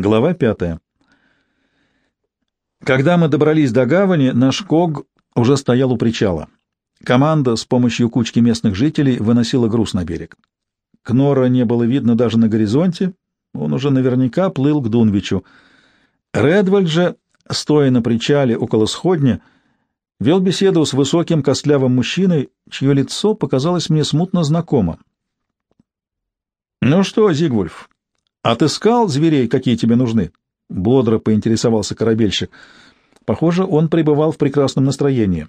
Глава пятая. Когда мы добрались до гавани, наш Ког уже стоял у причала. Команда с помощью кучки местных жителей выносила груз на берег. Кнора не было видно даже на горизонте, он уже наверняка плыл к Дунвичу. Редвальд же, стоя на причале около сходня, вел беседу с высоким костлявым мужчиной, чье лицо показалось мне смутно знакомо. «Ну что, Зигвульф, «Отыскал зверей, какие тебе нужны?» — бодро поинтересовался корабельщик. Похоже, он пребывал в прекрасном настроении.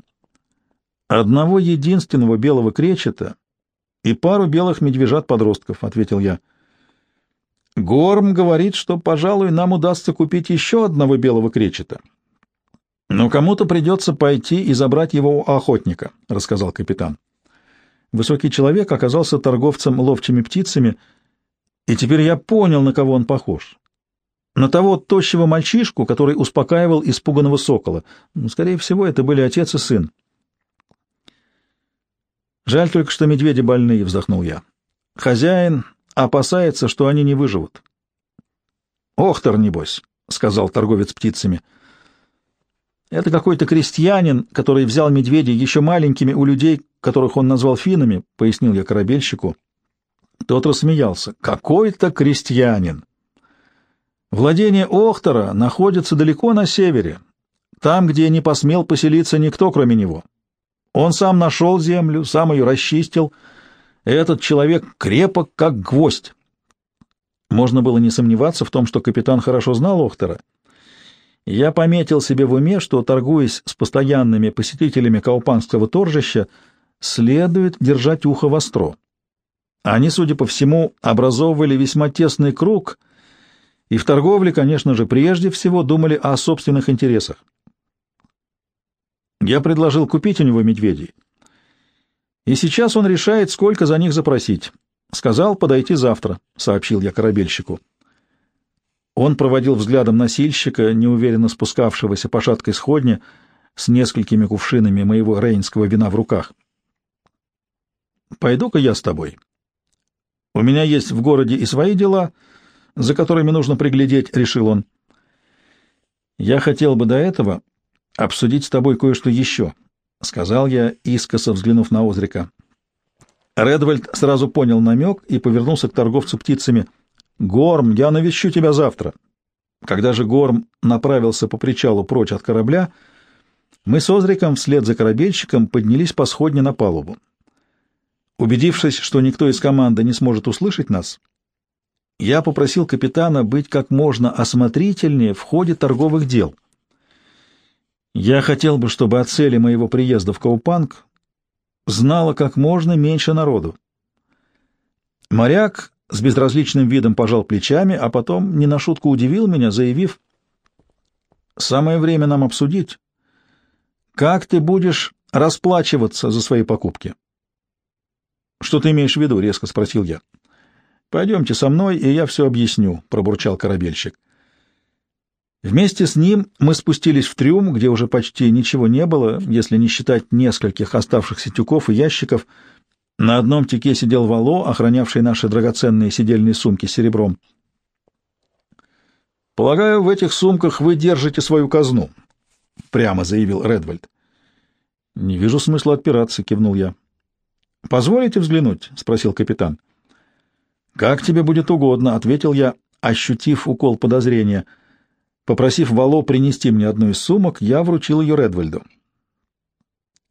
«Одного единственного белого кречета и пару белых медвежат-подростков», — ответил я. «Горм говорит, что, пожалуй, нам удастся купить еще одного белого кречета. Но кому-то придется пойти и забрать его у охотника», — рассказал капитан. Высокий человек оказался торговцем ловчими птицами — и теперь я понял, на кого он похож. На того тощего мальчишку, который успокаивал испуганного сокола. Ну, скорее всего, это были отец и сын. Жаль только, что медведи больные, вздохнул я. Хозяин опасается, что они не выживут. Охтер, небось, сказал торговец птицами. Это какой-то крестьянин, который взял медведей еще маленькими у людей, которых он назвал финами, пояснил я корабельщику. Тот рассмеялся. «Какой-то крестьянин!» Владение Охтора находится далеко на севере, там, где не посмел поселиться никто, кроме него. Он сам нашел землю, сам ее расчистил. Этот человек крепок, как гвоздь. Можно было не сомневаться в том, что капитан хорошо знал Охтора. Я пометил себе в уме, что, торгуясь с постоянными посетителями Каупанского торжища, следует держать ухо востро. Они, судя по всему, образовывали весьма тесный круг и в торговле, конечно же, прежде всего думали о собственных интересах. Я предложил купить у него медведей. И сейчас он решает, сколько за них запросить. Сказал подойти завтра, сообщил я корабельщику. Он проводил взглядом носильщика, неуверенно спускавшегося по шаткой сходне с несколькими кувшинами моего рейнского вина в руках. «Пойду-ка я с тобой», у меня есть в городе и свои дела, за которыми нужно приглядеть, — решил он. Я хотел бы до этого обсудить с тобой кое-что еще, — сказал я, искоса взглянув на Озрика. Редвальд сразу понял намек и повернулся к торговцу птицами. «Горм, я навещу тебя завтра». Когда же Горм направился по причалу прочь от корабля, мы с Озриком вслед за корабельщиком поднялись по сходне на палубу. Убедившись, что никто из команды не сможет услышать нас, я попросил капитана быть как можно осмотрительнее в ходе торговых дел. Я хотел бы, чтобы о цели моего приезда в Каупанг знало как можно меньше народу. Моряк с безразличным видом пожал плечами, а потом не на шутку удивил меня, заявив, «Самое время нам обсудить, как ты будешь расплачиваться за свои покупки». «Что ты имеешь в виду?» — резко спросил я. «Пойдемте со мной, и я все объясню», — пробурчал корабельщик. Вместе с ним мы спустились в трюм, где уже почти ничего не было, если не считать нескольких оставшихся тюков и ящиков. На одном тюке сидел Вало, охранявший наши драгоценные сидельные сумки с серебром. «Полагаю, в этих сумках вы держите свою казну», — прямо заявил Редвальд. «Не вижу смысла отпираться», — кивнул я. «Позволите взглянуть?» — спросил капитан. «Как тебе будет угодно», — ответил я, ощутив укол подозрения. Попросив Вало принести мне одну из сумок, я вручил ее Редвальду.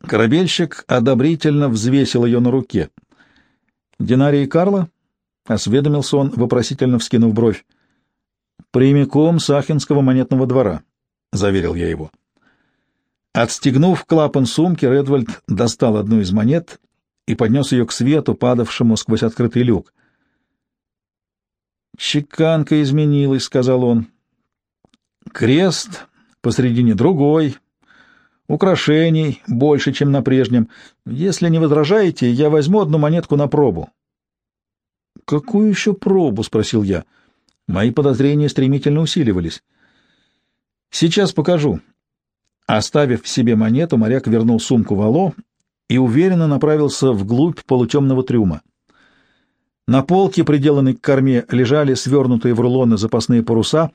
Корабельщик одобрительно взвесил ее на руке. «Динарий Карла?» — осведомился он, вопросительно вскинув бровь. «Прямиком с Ахенского монетного двора», — заверил я его. Отстегнув клапан сумки, Редвальд достал одну из монет и поднес ее к свету, падавшему сквозь открытый люк. «Чеканка изменилась», — сказал он. «Крест посредине другой, украшений больше, чем на прежнем. Если не возражаете, я возьму одну монетку на пробу». «Какую еще пробу?» — спросил я. Мои подозрения стремительно усиливались. «Сейчас покажу». Оставив себе монету, моряк вернул сумку Вало и уверенно направился вглубь полутемного трюма. На полке, приделанной к корме, лежали свернутые в рулоны запасные паруса,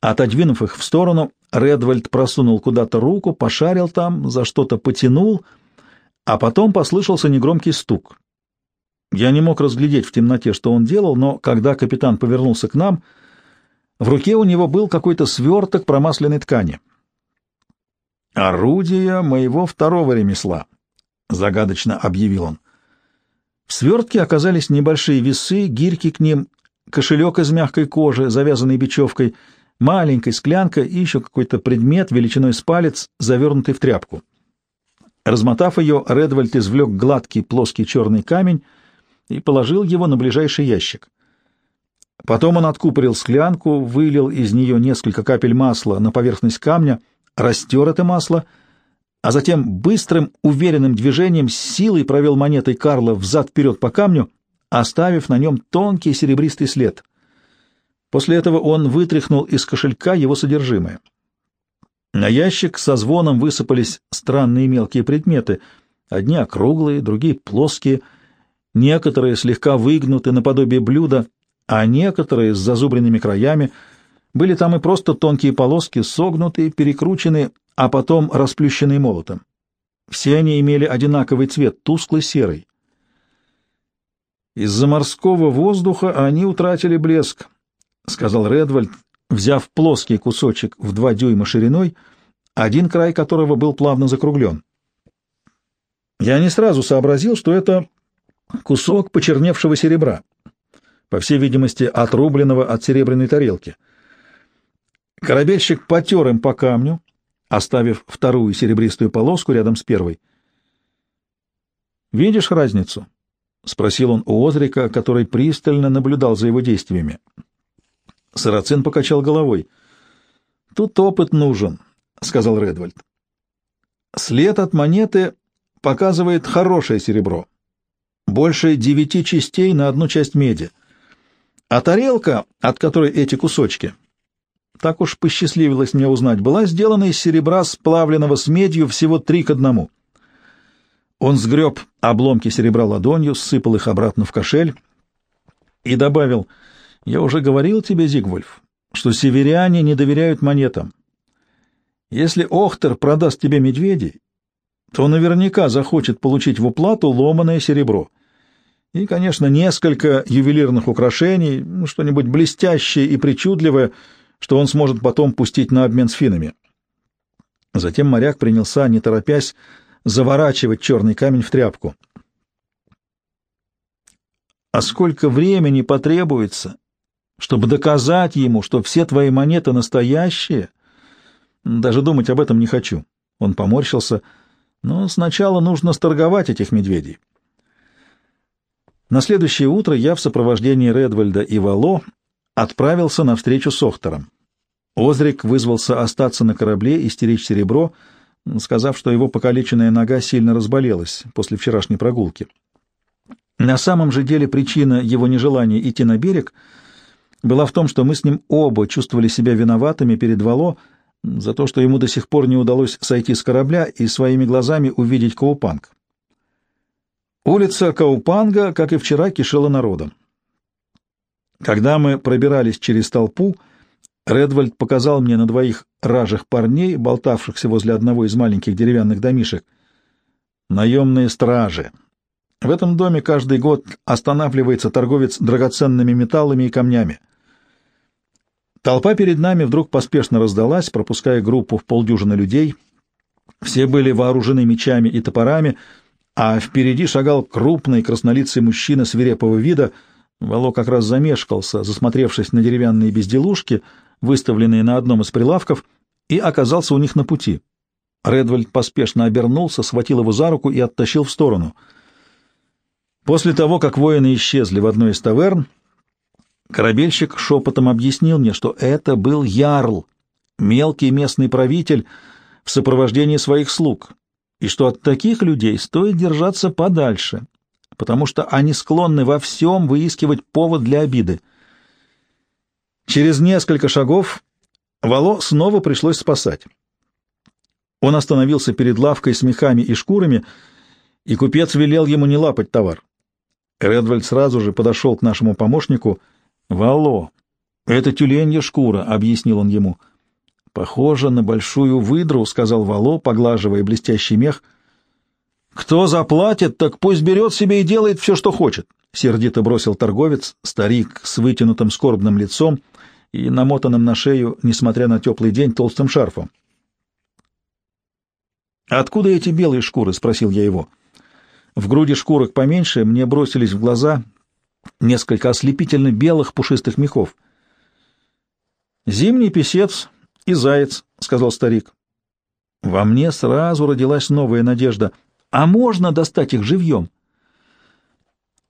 Отодвинув их в сторону, Редвальд просунул куда-то руку, пошарил там, за что-то потянул, а потом послышался негромкий стук. Я не мог разглядеть в темноте, что он делал, но когда капитан повернулся к нам, в руке у него был какой-то сверток промасленной ткани. «Орудие моего второго ремесла», — загадочно объявил он. В свертке оказались небольшие весы, гирьки к ним, кошелек из мягкой кожи, завязанный бечевкой — маленькая склянка и еще какой-то предмет величиной с палец, завернутый в тряпку. Размотав ее, Редвальд извлек гладкий плоский черный камень и положил его на ближайший ящик. Потом он откупорил склянку, вылил из нее несколько капель масла на поверхность камня, растер это масло, а затем быстрым, уверенным движением силой провел монетой Карла взад-вперед по камню, оставив на нем тонкий серебристый след — После этого он вытряхнул из кошелька его содержимое. На ящик со звоном высыпались странные мелкие предметы, одни округлые, другие плоские, некоторые слегка выгнуты наподобие блюда, а некоторые с зазубренными краями. Были там и просто тонкие полоски, согнутые, перекрученные, а потом расплющенные молотом. Все они имели одинаковый цвет, тусклый серый. Из-за морского воздуха они утратили блеск, — сказал Редвальд, взяв плоский кусочек в два дюйма шириной, один край которого был плавно закруглен. Я не сразу сообразил, что это кусок почерневшего серебра, по всей видимости, отрубленного от серебряной тарелки. Корабельщик потер им по камню, оставив вторую серебристую полоску рядом с первой. «Видишь разницу?» — спросил он у Озрика, который пристально наблюдал за его действиями. Сарацин покачал головой. «Тут опыт нужен», — сказал Редвальд. «След от монеты показывает хорошее серебро. Больше девяти частей на одну часть меди. А тарелка, от которой эти кусочки, так уж посчастливилось мне узнать, была сделана из серебра, сплавленного с медью всего три к одному». Он сгреб обломки серебра ладонью, сыпал их обратно в кошель и добавил — я уже говорил тебе, Зигвольф, что северяне не доверяют монетам. Если Охтер продаст тебе медведей, то наверняка захочет получить в уплату ломаное серебро. И, конечно, несколько ювелирных украшений, ну, что-нибудь блестящее и причудливое, что он сможет потом пустить на обмен с финами. Затем моряк принялся, не торопясь, заворачивать черный камень в тряпку. «А сколько времени потребуется, чтобы доказать ему, что все твои монеты настоящие. Даже думать об этом не хочу. Он поморщился. Но сначала нужно сторговать этих медведей. На следующее утро я в сопровождении Редвальда и Вало отправился на встречу с Охтером. Озрик вызвался остаться на корабле и стеречь серебро, сказав, что его покалеченная нога сильно разболелась после вчерашней прогулки. На самом же деле причина его нежелания идти на берег — была в том, что мы с ним оба чувствовали себя виноватыми перед Вало за то, что ему до сих пор не удалось сойти с корабля и своими глазами увидеть Каупанг. Улица Каупанга, как и вчера, кишела народом. Когда мы пробирались через толпу, Редвальд показал мне на двоих ражих парней, болтавшихся возле одного из маленьких деревянных домишек. Наемные стражи. В этом доме каждый год останавливается торговец драгоценными металлами и камнями. Толпа перед нами вдруг поспешно раздалась, пропуская группу в полдюжины людей. Все были вооружены мечами и топорами, а впереди шагал крупный краснолицый мужчина свирепого вида. Вало как раз замешкался, засмотревшись на деревянные безделушки, выставленные на одном из прилавков, и оказался у них на пути. Редвальд поспешно обернулся, схватил его за руку и оттащил в сторону. После того, как воины исчезли в одной из таверн, Корабельщик шепотом объяснил мне, что это был Ярл, мелкий местный правитель в сопровождении своих слуг, и что от таких людей стоит держаться подальше, потому что они склонны во всем выискивать повод для обиды. Через несколько шагов Вало снова пришлось спасать. Он остановился перед лавкой с мехами и шкурами, и купец велел ему не лапать товар. Редвальд сразу же подошел к нашему помощнику — Вало, «Это тюленья шкура», — объяснил он ему. «Похоже на большую выдру», — сказал Вало, поглаживая блестящий мех. «Кто заплатит, так пусть берет себе и делает все, что хочет», — сердито бросил торговец, старик с вытянутым скорбным лицом и намотанным на шею, несмотря на теплый день, толстым шарфом. «Откуда эти белые шкуры?» — спросил я его. В груди шкурок поменьше мне бросились в глаза несколько ослепительно белых пушистых мехов — «Зимний писец и заяц», — сказал старик. Во мне сразу родилась новая надежда. «А можно достать их живьем?»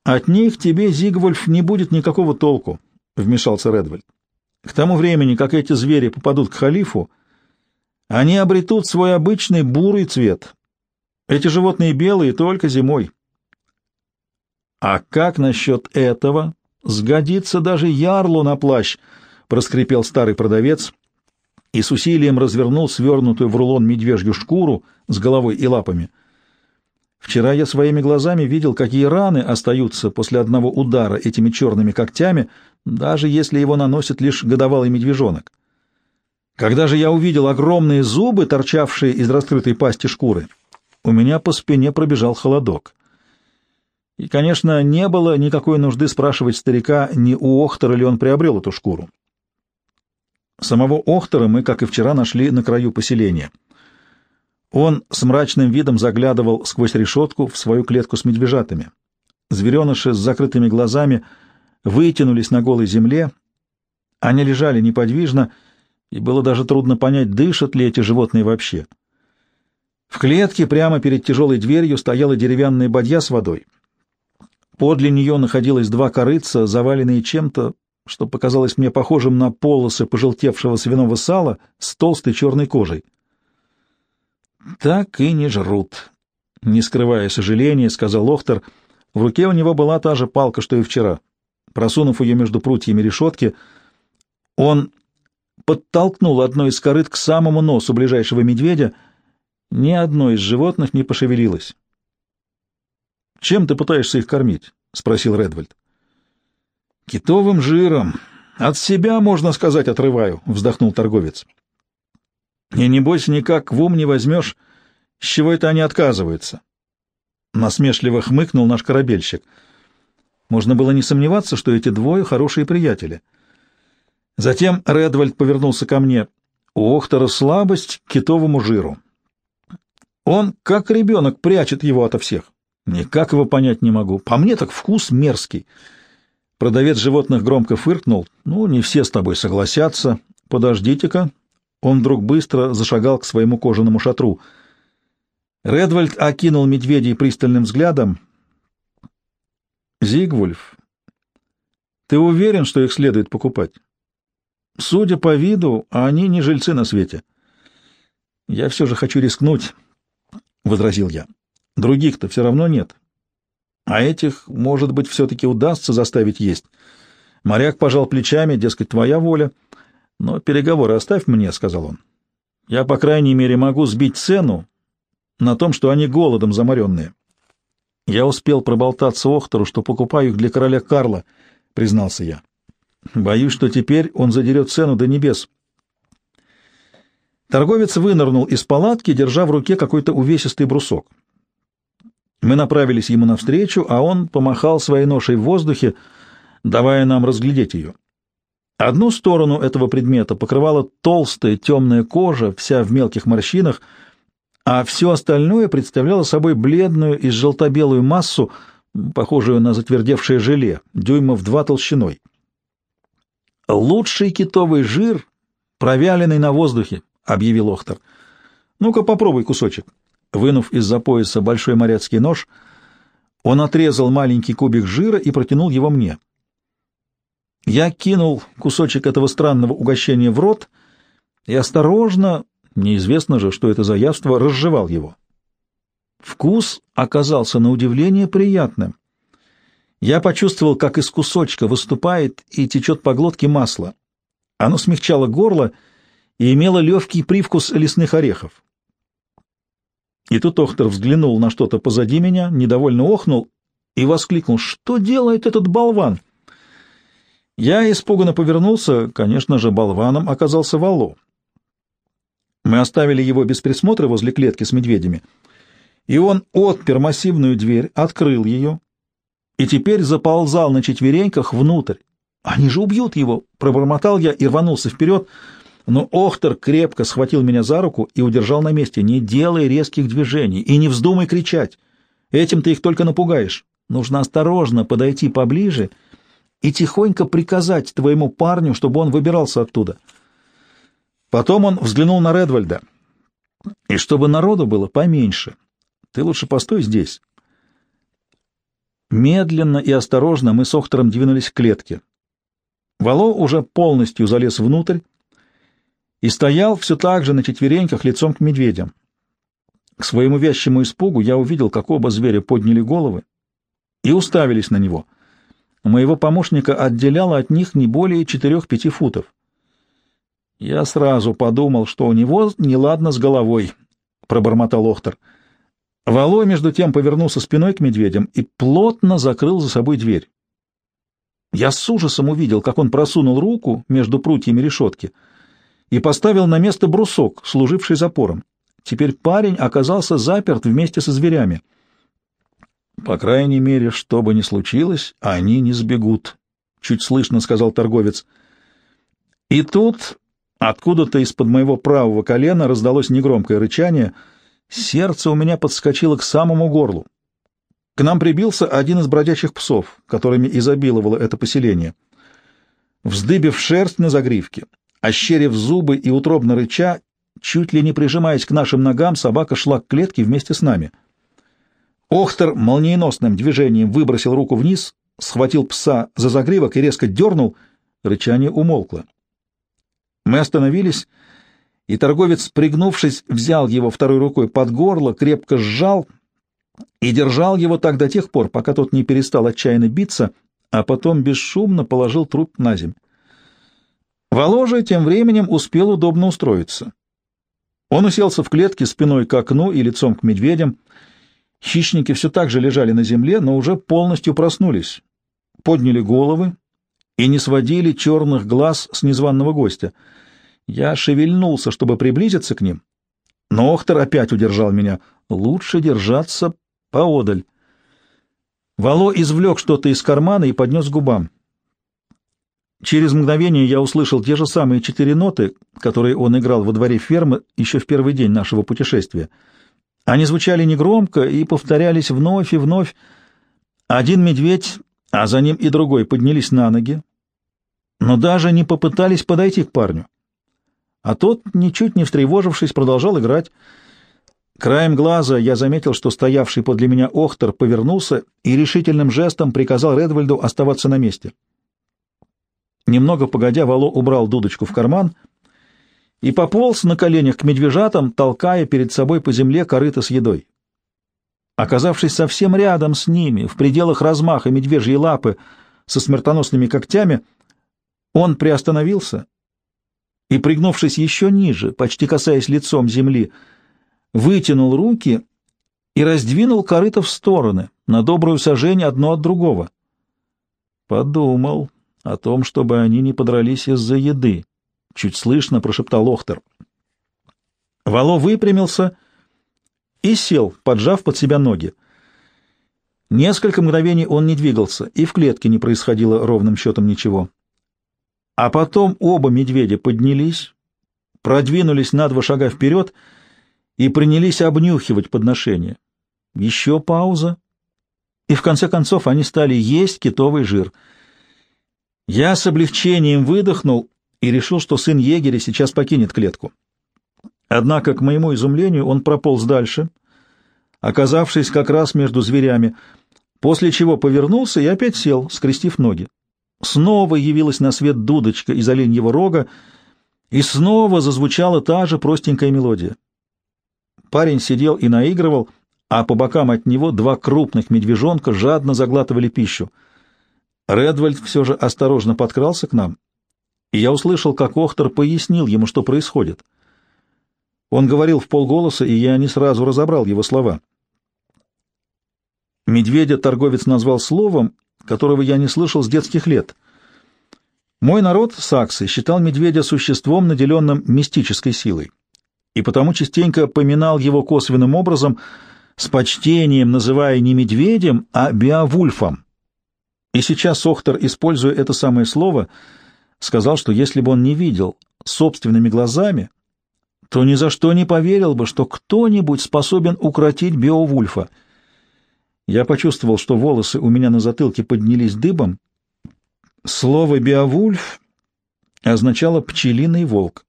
«От них тебе, Зигвольф, не будет никакого толку», — вмешался Редвальд. «К тому времени, как эти звери попадут к халифу, они обретут свой обычный бурый цвет. Эти животные белые только зимой». «А как насчет этого? Сгодится даже ярлу на плащ», — проскрипел старый продавец и с усилием развернул свернутую в рулон медвежью шкуру с головой и лапами. Вчера я своими глазами видел, какие раны остаются после одного удара этими черными когтями, даже если его наносит лишь годовалый медвежонок. Когда же я увидел огромные зубы, торчавшие из раскрытой пасти шкуры, у меня по спине пробежал холодок. И, конечно, не было никакой нужды спрашивать старика, не у Охтера ли он приобрел эту шкуру. Самого Охтера мы, как и вчера, нашли на краю поселения. Он с мрачным видом заглядывал сквозь решетку в свою клетку с медвежатами. Звереныши с закрытыми глазами вытянулись на голой земле. Они лежали неподвижно, и было даже трудно понять, дышат ли эти животные вообще. В клетке прямо перед тяжелой дверью стояла деревянная бадья с водой. Подле нее находилось два корыца, заваленные чем-то, что показалось мне похожим на полосы пожелтевшего свиного сала с толстой черной кожей. «Так и не жрут», — не скрывая сожаления, сказал Охтер. В руке у него была та же палка, что и вчера. Просунув ее между прутьями решетки, он подтолкнул одно из корыт к самому носу ближайшего медведя. Ни одно из животных не пошевелилось. «Чем ты пытаешься их кормить?» — спросил Редвальд. Китовым жиром. От себя, можно сказать, отрываю, — вздохнул торговец. И небось никак в ум не возьмешь, с чего это они отказываются. Насмешливо хмыкнул наш корабельщик. Можно было не сомневаться, что эти двое хорошие приятели. Затем Редвальд повернулся ко мне. У Охтера слабость к китовому жиру. Он, как ребенок, прячет его ото всех. Никак его понять не могу. По мне так вкус мерзкий. Продавец животных громко фыркнул. «Ну, не все с тобой согласятся. Подождите-ка». Он вдруг быстро зашагал к своему кожаному шатру. Редвальд окинул медведей пристальным взглядом. «Зигвульф, ты уверен, что их следует покупать? Судя по виду, они не жильцы на свете». «Я все же хочу рискнуть», — возразил я. «Других-то все равно нет. А этих, может быть, все-таки удастся заставить есть. Моряк пожал плечами, дескать, твоя воля. Но переговоры оставь мне, — сказал он. Я, по крайней мере, могу сбить цену на том, что они голодом заморенные. Я успел проболтаться Охтору, что покупаю их для короля Карла, — признался я. Боюсь, что теперь он задерет цену до небес. Торговец вынырнул из палатки, держа в руке какой-то увесистый брусок. Мы направились ему навстречу, а он помахал своей ношей в воздухе, давая нам разглядеть ее. Одну сторону этого предмета покрывала толстая темная кожа, вся в мелких морщинах, а все остальное представляло собой бледную и желто-белую массу, похожую на затвердевшее желе, дюймов два толщиной. «Лучший китовый жир, провяленный на воздухе», — объявил Охтер. «Ну-ка попробуй кусочек». Вынув из-за пояса большой моряцкий нож, он отрезал маленький кубик жира и протянул его мне. Я кинул кусочек этого странного угощения в рот и осторожно, неизвестно же, что это за явство, разжевал его. Вкус оказался на удивление приятным. Я почувствовал, как из кусочка выступает и течет по глотке масло. Оно смягчало горло и имело легкий привкус лесных орехов. И тут Охтер взглянул на что-то позади меня, недовольно охнул и воскликнул, «Что делает этот болван?» Я испуганно повернулся, конечно же, болваном оказался Вало. Мы оставили его без присмотра возле клетки с медведями, и он отпер массивную дверь, открыл ее и теперь заползал на четвереньках внутрь. «Они же убьют его!» — пробормотал я и рванулся вперед, но Охтер крепко схватил меня за руку и удержал на месте. «Не делай резких движений и не вздумай кричать. Этим ты их только напугаешь. Нужно осторожно подойти поближе и тихонько приказать твоему парню, чтобы он выбирался оттуда». Потом он взглянул на Редвальда. «И чтобы народу было поменьше, ты лучше постой здесь». Медленно и осторожно мы с Охтером двинулись к клетке. Вало уже полностью залез внутрь и стоял все так же на четвереньках лицом к медведям. К своему вящему испугу я увидел, как оба зверя подняли головы и уставились на него. Моего помощника отделяло от них не более четырех-пяти футов. Я сразу подумал, что у него неладно с головой, — пробормотал Охтер. Вало, между тем, повернулся спиной к медведям и плотно закрыл за собой дверь. Я с ужасом увидел, как он просунул руку между прутьями решетки и поставил на место брусок, служивший запором. Теперь парень оказался заперт вместе со зверями. По крайней мере, что бы ни случилось, они не сбегут, — чуть слышно сказал торговец. И тут откуда-то из-под моего правого колена раздалось негромкое рычание — Сердце у меня подскочило к самому горлу. К нам прибился один из бродячих псов, которыми изобиловало это поселение. Вздыбив шерсть на загривке, ощерив зубы и утробно рыча, чуть ли не прижимаясь к нашим ногам, собака шла к клетке вместе с нами. Охтер молниеносным движением выбросил руку вниз, схватил пса за загривок и резко дернул, рычание умолкло. Мы остановились и торговец, пригнувшись, взял его второй рукой под горло, крепко сжал и держал его так до тех пор, пока тот не перестал отчаянно биться, а потом бесшумно положил труп на земь. Воложа тем временем успел удобно устроиться. Он уселся в клетке спиной к окну и лицом к медведям. Хищники все так же лежали на земле, но уже полностью проснулись, подняли головы и не сводили черных глаз с незваного гостя — я шевельнулся, чтобы приблизиться к ним, но Охтер опять удержал меня. Лучше держаться поодаль. Вало извлек что-то из кармана и поднес к губам. Через мгновение я услышал те же самые четыре ноты, которые он играл во дворе фермы еще в первый день нашего путешествия. Они звучали негромко и повторялись вновь и вновь. Один медведь, а за ним и другой поднялись на ноги, но даже не попытались подойти к парню. А тот, ничуть не встревожившись, продолжал играть. Краем глаза я заметил, что стоявший подле меня Охтер повернулся и решительным жестом приказал Редвальду оставаться на месте. Немного погодя, Вало убрал дудочку в карман и пополз на коленях к медвежатам, толкая перед собой по земле корыто с едой. Оказавшись совсем рядом с ними, в пределах размаха медвежьей лапы со смертоносными когтями, он приостановился и, пригнувшись еще ниже, почти касаясь лицом земли, вытянул руки и раздвинул корыто в стороны, на добрую сажень одно от другого. Подумал о том, чтобы они не подрались из-за еды, — чуть слышно прошептал Охтер. Вало выпрямился и сел, поджав под себя ноги. Несколько мгновений он не двигался, и в клетке не происходило ровным счетом ничего. А потом оба медведя поднялись, продвинулись на два шага вперед и принялись обнюхивать подношение. Еще пауза, и в конце концов они стали есть китовый жир. Я с облегчением выдохнул и решил, что сын егеря сейчас покинет клетку. Однако, к моему изумлению, он прополз дальше, оказавшись как раз между зверями, после чего повернулся и опять сел, скрестив ноги. Снова явилась на свет дудочка из оленьего рога, и снова зазвучала та же простенькая мелодия. Парень сидел и наигрывал, а по бокам от него два крупных медвежонка жадно заглатывали пищу. Редвальд все же осторожно подкрался к нам, и я услышал, как Охтер пояснил ему, что происходит. Он говорил в полголоса, и я не сразу разобрал его слова. Медведя торговец назвал словом, которого я не слышал с детских лет. Мой народ, саксы, считал медведя существом, наделенным мистической силой, и потому частенько поминал его косвенным образом, с почтением называя не медведем, а биовульфом. И сейчас Охтер, используя это самое слово, сказал, что если бы он не видел собственными глазами, то ни за что не поверил бы, что кто-нибудь способен укротить Беовульфа. Я почувствовал, что волосы у меня на затылке поднялись дыбом. Слово «Беовульф» означало «пчелиный волк».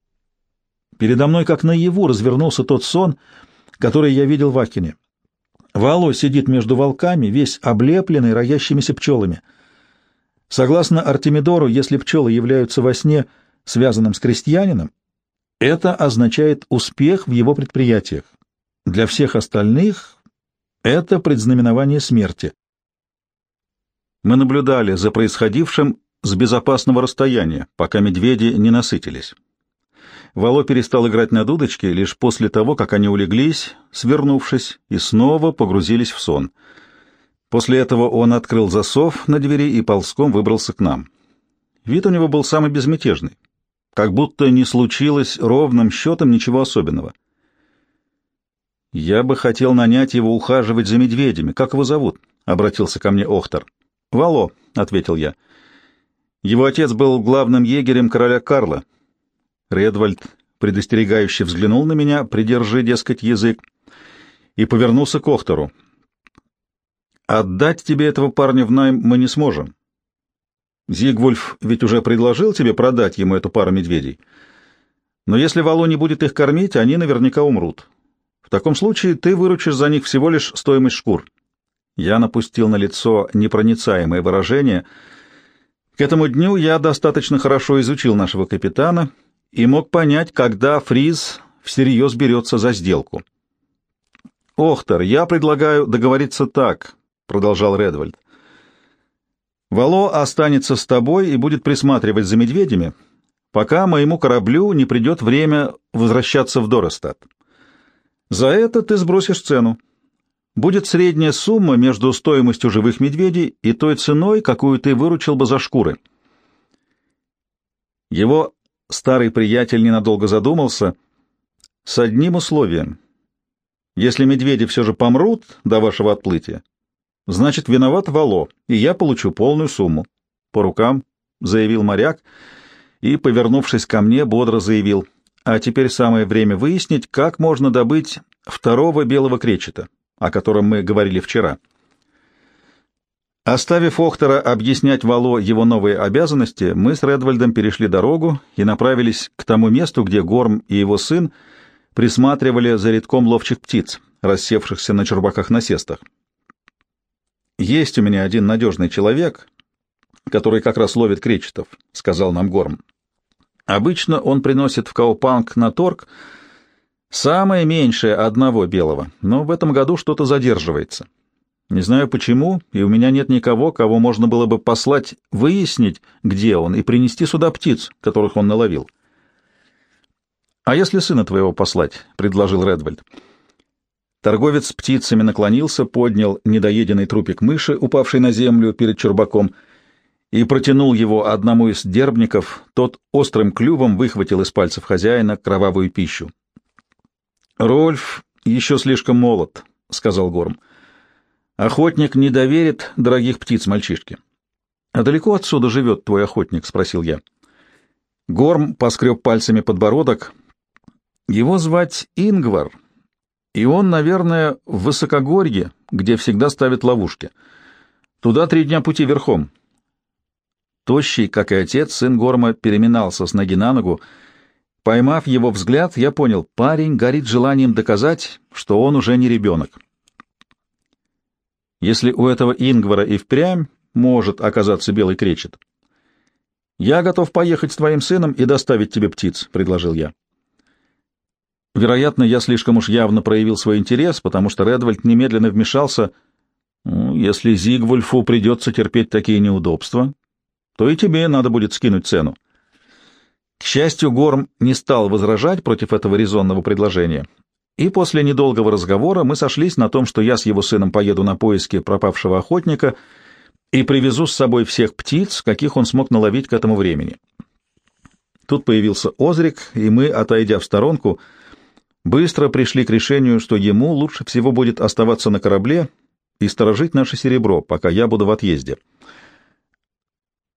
Передо мной, как наяву, развернулся тот сон, который я видел в Акине. Вало сидит между волками, весь облепленный роящимися пчелами. Согласно Артемидору, если пчелы являются во сне связанным с крестьянином, это означает успех в его предприятиях. Для всех остальных это предзнаменование смерти. Мы наблюдали за происходившим с безопасного расстояния, пока медведи не насытились. Вало перестал играть на дудочке лишь после того, как они улеглись, свернувшись, и снова погрузились в сон. После этого он открыл засов на двери и ползком выбрался к нам. Вид у него был самый безмятежный как будто не случилось ровным счетом ничего особенного. «Я бы хотел нанять его ухаживать за медведями. Как его зовут?» — обратился ко мне Охтар. «Вало», — ответил я. «Его отец был главным егерем короля Карла». Редвальд предостерегающе взглянул на меня, придержи, дескать, язык, и повернулся к Охтору. «Отдать тебе этого парня в найм мы не сможем. Зигвульф ведь уже предложил тебе продать ему эту пару медведей. Но если Вало не будет их кормить, они наверняка умрут. В таком случае ты выручишь за них всего лишь стоимость шкур. Я напустил на лицо непроницаемое выражение. К этому дню я достаточно хорошо изучил нашего капитана и мог понять, когда Фриз всерьез берется за сделку. «Охтер, я предлагаю договориться так», — продолжал Редвальд. Вало останется с тобой и будет присматривать за медведями, пока моему кораблю не придет время возвращаться в Доростат. За это ты сбросишь цену. Будет средняя сумма между стоимостью живых медведей и той ценой, какую ты выручил бы за шкуры. Его старый приятель ненадолго задумался с одним условием. Если медведи все же помрут до вашего отплытия, Значит, виноват Вало, и я получу полную сумму. По рукам, — заявил моряк, и, повернувшись ко мне, бодро заявил. А теперь самое время выяснить, как можно добыть второго белого кречета, о котором мы говорили вчера. Оставив Охтера объяснять Вало его новые обязанности, мы с Редвальдом перешли дорогу и направились к тому месту, где Горм и его сын присматривали за редком ловчих птиц, рассевшихся на чурбаках-насестах. «Есть у меня один надежный человек, который как раз ловит кречетов», — сказал нам Горм. «Обычно он приносит в Каупанг на торг самое меньшее одного белого, но в этом году что-то задерживается. Не знаю почему, и у меня нет никого, кого можно было бы послать выяснить, где он, и принести сюда птиц, которых он наловил». «А если сына твоего послать?» — предложил Редвальд. Торговец птицами наклонился, поднял недоеденный трупик мыши, упавший на землю перед чурбаком, и протянул его одному из дербников, тот острым клювом выхватил из пальцев хозяина кровавую пищу. «Рольф еще слишком молод», — сказал Горм. «Охотник не доверит дорогих птиц мальчишке». «А далеко отсюда живет твой охотник?» — спросил я. Горм поскреб пальцами подбородок. «Его звать Ингвар», и он, наверное, в Высокогорье, где всегда ставят ловушки. Туда три дня пути верхом. Тощий, как и отец, сын Горма переминался с ноги на ногу. Поймав его взгляд, я понял, парень горит желанием доказать, что он уже не ребенок. Если у этого Ингвара и впрямь может оказаться белый кречет. «Я готов поехать с твоим сыном и доставить тебе птиц», — предложил я. Вероятно, я слишком уж явно проявил свой интерес, потому что Редвальд немедленно вмешался. Ну, если Зигвульфу придется терпеть такие неудобства, то и тебе надо будет скинуть цену. К счастью, Горм не стал возражать против этого резонного предложения, и после недолгого разговора мы сошлись на том, что я с его сыном поеду на поиски пропавшего охотника и привезу с собой всех птиц, каких он смог наловить к этому времени. Тут появился Озрик, и мы, отойдя в сторонку, быстро пришли к решению, что ему лучше всего будет оставаться на корабле и сторожить наше серебро, пока я буду в отъезде.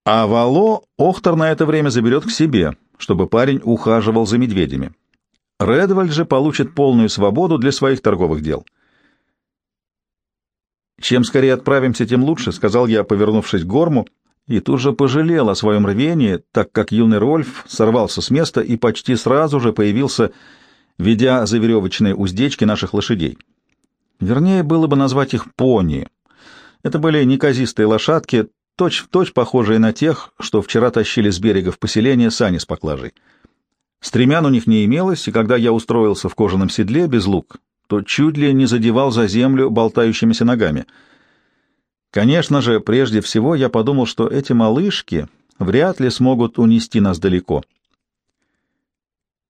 А Вало Охтар на это время заберет к себе, чтобы парень ухаживал за медведями. Редвальд же получит полную свободу для своих торговых дел. «Чем скорее отправимся, тем лучше», — сказал я, повернувшись к Горму, и тут же пожалел о своем рвении, так как юный Рольф сорвался с места и почти сразу же появился, ведя за веревочные уздечки наших лошадей. Вернее, было бы назвать их пони. Это были неказистые лошадки, точь-в-точь точь похожие на тех, что вчера тащили с берега в поселение сани с поклажей. Стремян у них не имелось, и когда я устроился в кожаном седле без лук, то чуть ли не задевал за землю болтающимися ногами. Конечно же, прежде всего я подумал, что эти малышки вряд ли смогут унести нас далеко.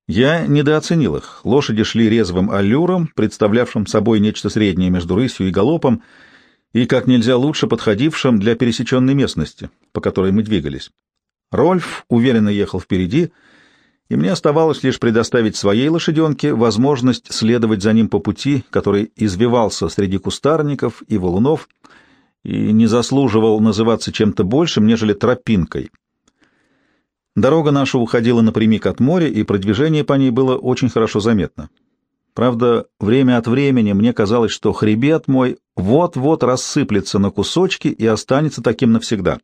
Я недооценил их. Лошади шли резвым аллюром, представлявшим собой нечто среднее между рысью и галопом, и как нельзя лучше подходившим для пересеченной местности, по которой мы двигались. Рольф уверенно ехал впереди — и мне оставалось лишь предоставить своей лошаденке возможность следовать за ним по пути, который извивался среди кустарников и валунов и не заслуживал называться чем-то большим, нежели тропинкой. Дорога наша уходила напрямик от моря, и продвижение по ней было очень хорошо заметно. Правда, время от времени мне казалось, что хребет мой вот-вот рассыплется на кусочки и останется таким навсегда.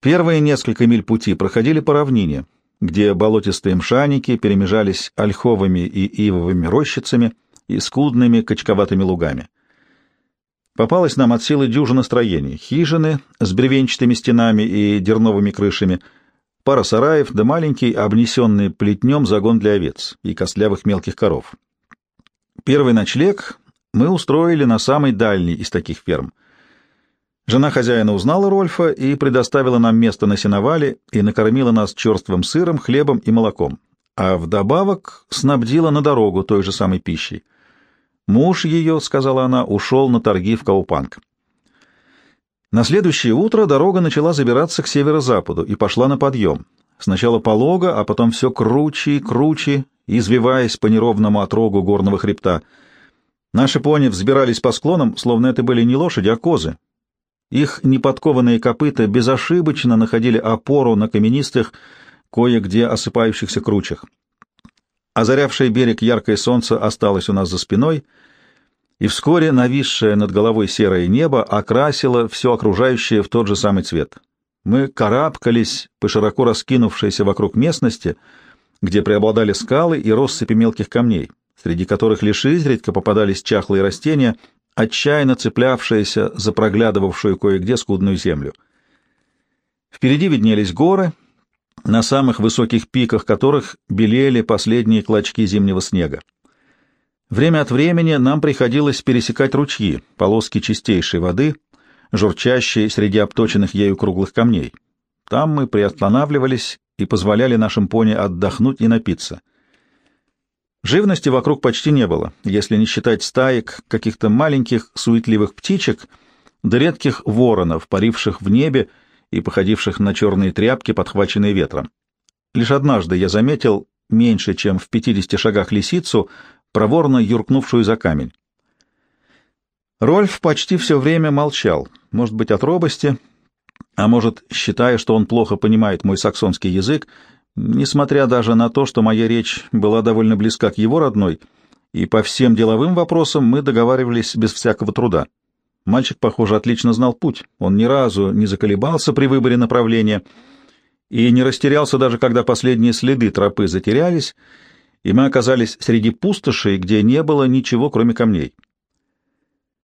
Первые несколько миль пути проходили по равнине — где болотистые мшаники перемежались ольховыми и ивовыми рощицами и скудными качковатыми лугами. Попалось нам от силы дюжина строений, хижины с бревенчатыми стенами и дерновыми крышами, пара сараев да маленький, обнесенный плетнем загон для овец и костлявых мелких коров. Первый ночлег мы устроили на самой дальней из таких ферм — Жена хозяина узнала Рольфа и предоставила нам место на сеновале и накормила нас черствым сыром, хлебом и молоком, а вдобавок снабдила на дорогу той же самой пищей. Муж ее, — сказала она, — ушел на торги в Каупанг. На следующее утро дорога начала забираться к северо-западу и пошла на подъем. Сначала полого, а потом все круче и круче, извиваясь по неровному отрогу горного хребта. Наши пони взбирались по склонам, словно это были не лошади, а козы, их неподкованные копыта безошибочно находили опору на каменистых, кое-где осыпающихся кручах. Озарявшее берег яркое солнце осталось у нас за спиной, и вскоре нависшее над головой серое небо окрасило все окружающее в тот же самый цвет. Мы карабкались по широко раскинувшейся вокруг местности, где преобладали скалы и россыпи мелких камней, среди которых лишь изредка попадались чахлые растения, отчаянно цеплявшаяся за проглядывавшую кое-где скудную землю. Впереди виднелись горы, на самых высоких пиках которых белели последние клочки зимнего снега. Время от времени нам приходилось пересекать ручьи, полоски чистейшей воды, журчащие среди обточенных ею круглых камней. Там мы приостанавливались и позволяли нашим пони отдохнуть и напиться. Живности вокруг почти не было, если не считать стаек каких-то маленьких суетливых птичек да редких воронов, паривших в небе и походивших на черные тряпки, подхваченные ветром. Лишь однажды я заметил меньше, чем в пятидесяти шагах лисицу, проворно юркнувшую за камень. Рольф почти все время молчал, может быть, от робости, а может, считая, что он плохо понимает мой саксонский язык, Несмотря даже на то, что моя речь была довольно близка к его родной, и по всем деловым вопросам мы договаривались без всякого труда. Мальчик, похоже, отлично знал путь. Он ни разу не заколебался при выборе направления и не растерялся даже, когда последние следы тропы затерялись, и мы оказались среди пустошей, где не было ничего, кроме камней.